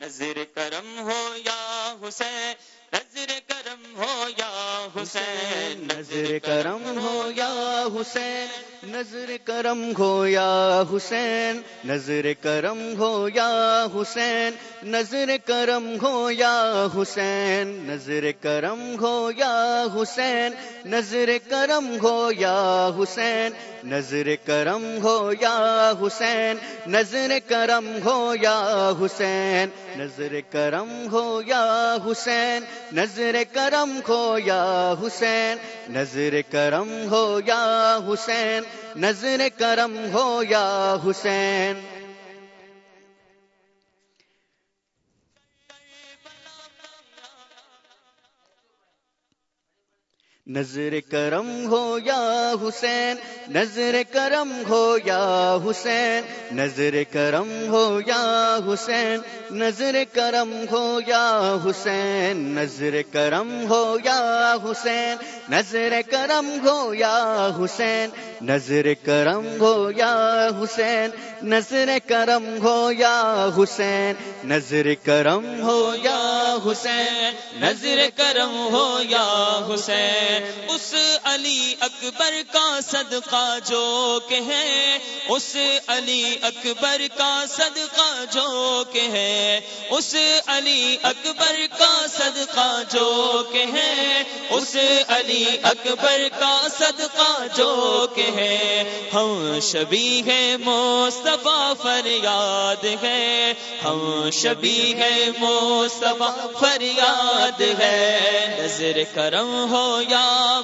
نظر کرم ہو یا حسین نظر کرم ہو یا حسین نظر کرم ہو یا حسین نظر کرم ہو یا حسین نظر کرم ہو یا حسین نظر کرم ہو یا حسین نظر کرم ہو یا حسین نظر کرم ہو یا حسین نظر کرم ہو یا حسین نظر کرم ہو یا حسین نظر کرم ہو یا حسین نظر کرم ہو یا حسین نظر کرم ہو یا حسین نظر کرم ہو یا حسین نظر کرم ہو یا حسین نظر کرم ہو یا حسین نظر کرم ہو یا حسین نظر کرم ہو یا حسین نظر کرم ہو یا حسین نظر کرم ہو یا حسین نظر کرم ہو یا حسین نظر کرم ہو یا حسین نظر کرم ہو یا حسین نظر کرم ہو یا حسین اس علی اکبر کا صدقہ جو کہ ہے، اس علی اکبر کا صدقہ جو کہ ہے، اس علی اکبر کا صدقہ جو کہ ہے، اس علی اکبر کا صدقہ جو کہ ہے۔ ہم شبی ہے مصطفیٰ فریاد ہے، ہم شبی ہے مصطفیٰ فریاد ہے۔ نظر کرم ہو یا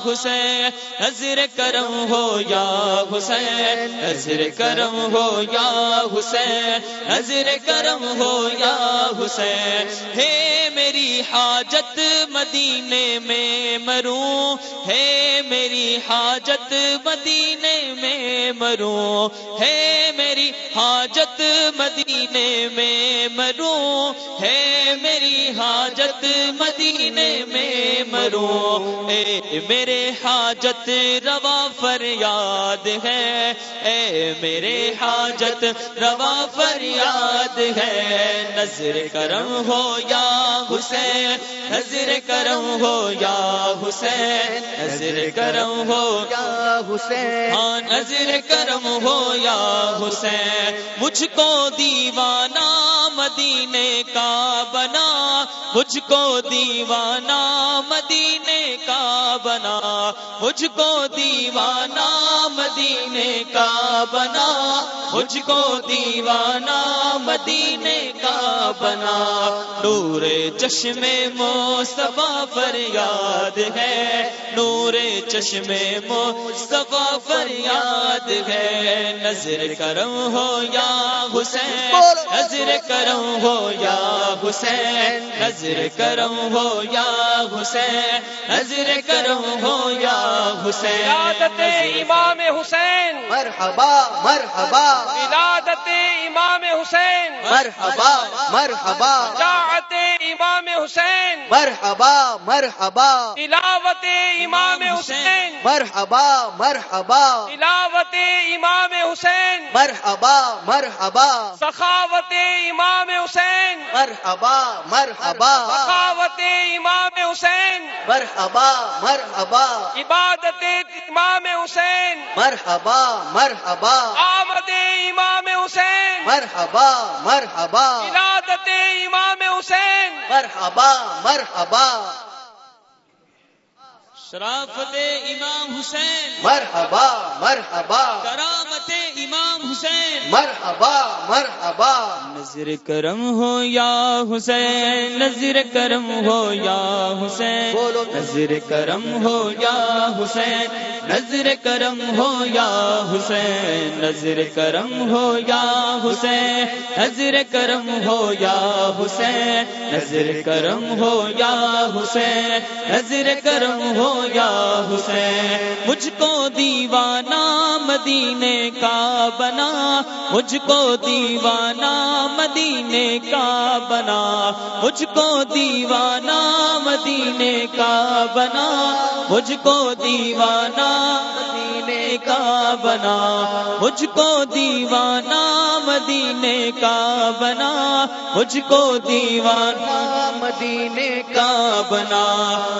حسین نظر کرم ہو یا حسین نظر کرم ہو یا حسین نظر کرم ہو یا حسین۔ ہے میری حاجت مدینے میں مروں، ہے میری حاجت مدینے میں مروں۔ ہے میری حاجت مدینے میں مروں، ہے میری حاجت مدینے میں اے میرے حاجت روا فریاد ہے۔ اے میرے حاجت روا فریاد ہے۔ نظر کرم ہو یا حسین نظر کرم ہو یا حسین نظر کرم ہو یا حسین۔ ہاں نظر کرم ہو یا حسین۔ مجھ کو دیوانہ مدینے کا بنا، مجھ کو دیوانہ مدینے کا بنا، مجھ کو دیوانہ مدینے کا بنا، مجھ کو دیوانہ مدینے کا بنا۔ نور چشم مصطفیٰ فریاد ہے، نور چشم مصطفیٰ فریاد ہے۔ نظر کرم ہو یا حسین نظر کرم ہو یا حسین نظر کرم ہو یا حسین نظر کرم ہو یا حسین۔ ولادت امام حسین۔ مرحبا مرحبا۔ ولادت امام حسین۔ مرحبا مرحبا۔ امام حسین۔ مرحبا مرحبا۔ تلاوت امام حسین۔ مرحبا مرحبا۔ تلاوت امام حسین۔ مرحبا مرحبا۔ سخاوت امام حسین۔ مرحبا مرحبا۔ سخاوت امام حسین۔ مرحبا مرحبا۔ عبادت امام حسین۔ مرحبا مرحبا۔ آمد امام حسین۔ مرحبا مرحبا۔ ولادت امام حسین۔ مرحبا مرحبا۔ شرافت امام حسین۔ مرحبا مرحبا۔ کرامت امام حسین. مرحبا مرحبا. نظر کرم ہو یا حسین؟ نظر کرم ہو یا حسین؟ بولو نظر کرم ہو یا حسین؟ نظر کرم ہو یا حسین؟ نظر کرم ہو یا حسین؟ نظر کرم ہو یا حسین؟ نظر کرم ہو یا حسین؟ نظر کرم ہو یا حسین؟ مجھ کو دیوانہ مدینے کا بنا، مجھ کو دیوانہ مدینے کا بنا۔ مجھ کو دیوانہ مدینے کا بنا۔ مجھ کو دیوانہ مدینے کا بنا۔ مجھ کو دیوانہ مدینے کا بنا، مجھ کو دیوانہ مدینے کا بنا۔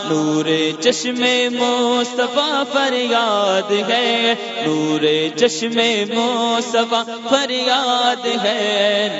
نور چشم مصطفیٰ فریاد ہے، نور چشم مصطفیٰ فریاد ہے۔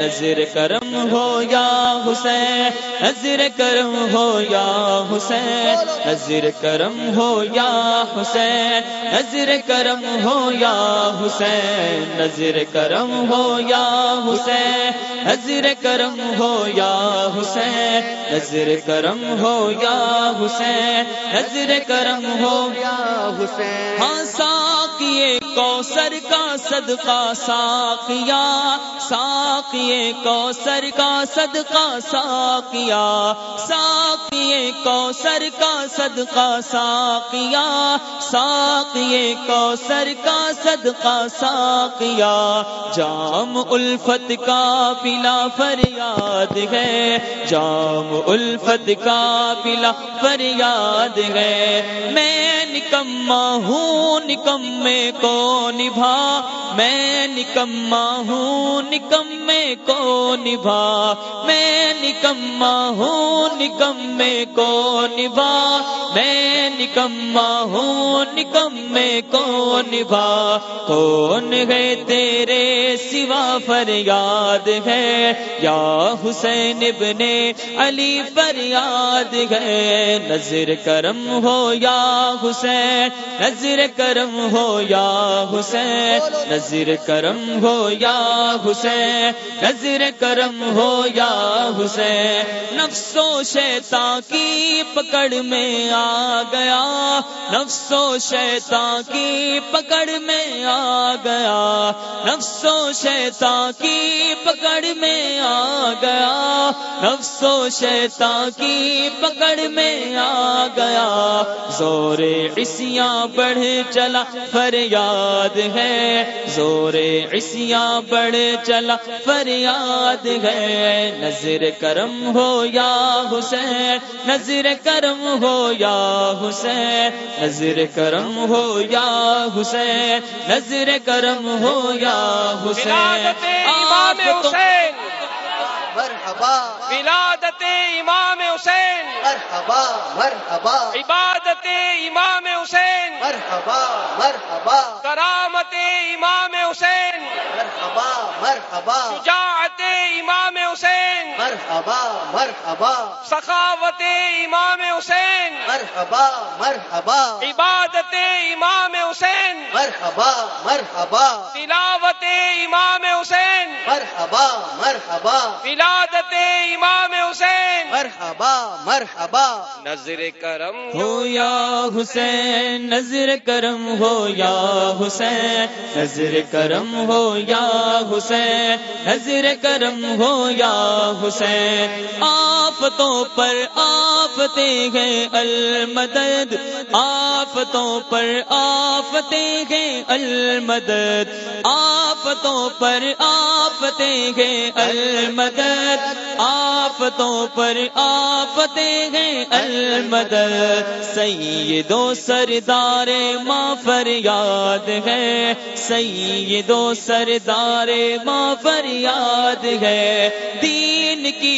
نظر کرم ہو یا حسین نظر کرم ہو یا حسین نظر کرم ہو یا حسین نظر کرم ہو یا حسین نظر کرم ہو یا حسین، نظر کرم ہو یا حسین، نظر کرم ہو یا حسین، نظر کرم ہو یا حسین۔ ہاں ساقیے کوثر کا صدقہ ساقیا ساقیے کوثر کا صدقہ ساقیا ساقیے کوثر کا صدقہ ساقیا ساقیے کوثر کا صدقہ ساقیا جام الفت کا پلا فریاد ہے، جام الفت کا پلا فریاد ہے۔ میں نکما ہوں، نکمے کو نبھا۔ میں نکما ہوں، نکمے کو نبھا۔ میں نکما ہوں، نکمے کو نبھا۔ میں نکما ہوں، نکمے کو نبھا۔ کون ہے تیرے سوا فریاد ہے؟ یا حسین ابن علی فریاد ہے؟ نظر کرم ہو یا حسین نظر کرم ہو یا حسین نظر کرم ہو یا حسین نظر کرم ہو یا حسین، نفس و شیطان کی پکڑ میں آ گیا، نفس و شیطان کی پکڑ میں آ گیا، نفس و شیطان کی پکڑ میں آ گیا، نفس و شیطان کی پکڑ میں آ گیا، زور عصیاں بڑھ چلا فریاد ہے۔ زور عصیاں بڑھ چلا فریاد ہے۔ نظر کرم ہو یا حسین نظر کرم ہو یا حسین نظر کرم ہو یا حسین نظر کرم ہو یا حسین ولادت امام آپ تو حسین مرحبا. ولادت امام حسین. مرحبا مرحبا. عبادت امام حسین. مرحبا مرحبا. کرامت امام حسین. مرحبا مرحبا. شجاعت مرحبا مرحبا. سخاوت امام حسین۔ مرحبا مرحبا. عبادت امام حسین۔ مرحبا مرحبا. تلاوت امام حسین۔ مرحبا مرحبا. ولادت امام حسین۔ مرحبا مرحبا. نظر کرم ہو یا حسین نظر کرم ہو یا حسین۔ نظر کرم ہو یا حسین نظر کرم ہو یا حسین۔ ہیں۔ آفتوں پر آفتے ہیں، المدد۔ آفتوں پر آفتے ہیں، المدد۔ آفتوں پر آفتے ہیں، المدد۔ آفتوں پر آفتے ہیں، المدد۔ سیدو سردار ماں فریاد ہے۔ سیدو سردار ماں فریاد ہے۔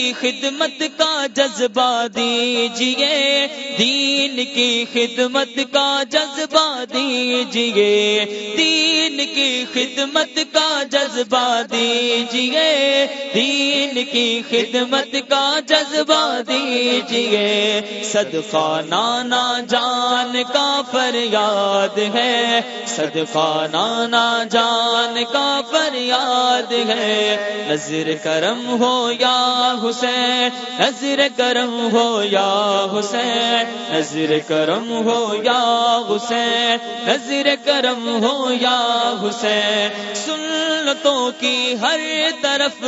کی خدمت کا جذبہ دیجیے دین کی خدمت کا جذبہ دیجیے دین کی خدمت کا جذبہ دیجیے۔ دین کی خدمت کا جذبہ دیجیے صدقہ نانا جان کا فریاد ہے۔ صدقہ نانا جان کا فریاد ہے۔ نظر کرم ہو یا حسین نظر کرم ہو یا حسین نظر کرم ہو یا حسین نظر کرم ہو یا حسین۔ سنتوں کی ہر طرف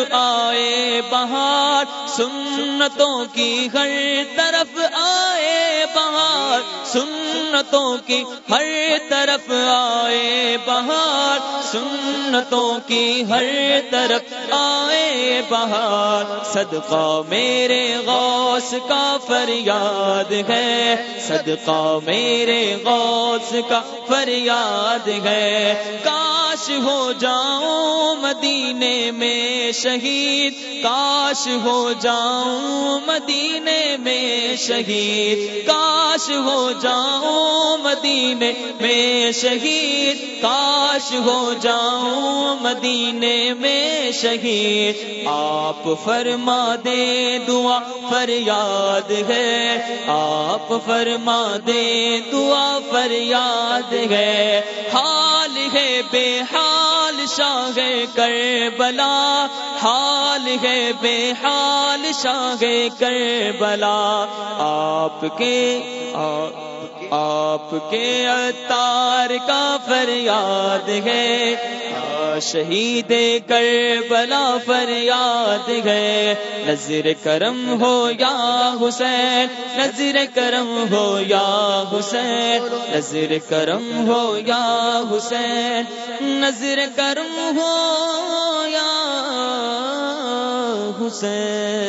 آئے بہار، سنتوں کی ہر طرف آئے بہار۔ سنتوں کی ہر طرف آئے بہار۔ سنتوں کی ہر طرف آئے بہار۔ صدقہ میرے غوث کا فریاد ہے۔ صدقہ میرے غوث کا فریاد ہے۔ کاش ہو جاؤں مدینے میں شہید، کاش ہو جاؤں مدینے میں شہید، کاش ہو جاؤں مدینے میں شہید، کاش ہو جاؤں مدینے میں شہید۔ آپ فرما دے دعا، فریاد ہے۔ آپ فرما دے دعا، فریاد ہے۔ حال ہے بے حال شاہ کر بلا حال ہے بے حال شاہ کر بلا آپ کے آپ کے اتار کا فریاد ہے۔ شہید کر بلا فریاد ہے۔ نظر کرم ہو یا حسین نظر کرم ہو یا حسین نظر کرم ہو یا حسین نظر کرم ہو یا حسین۔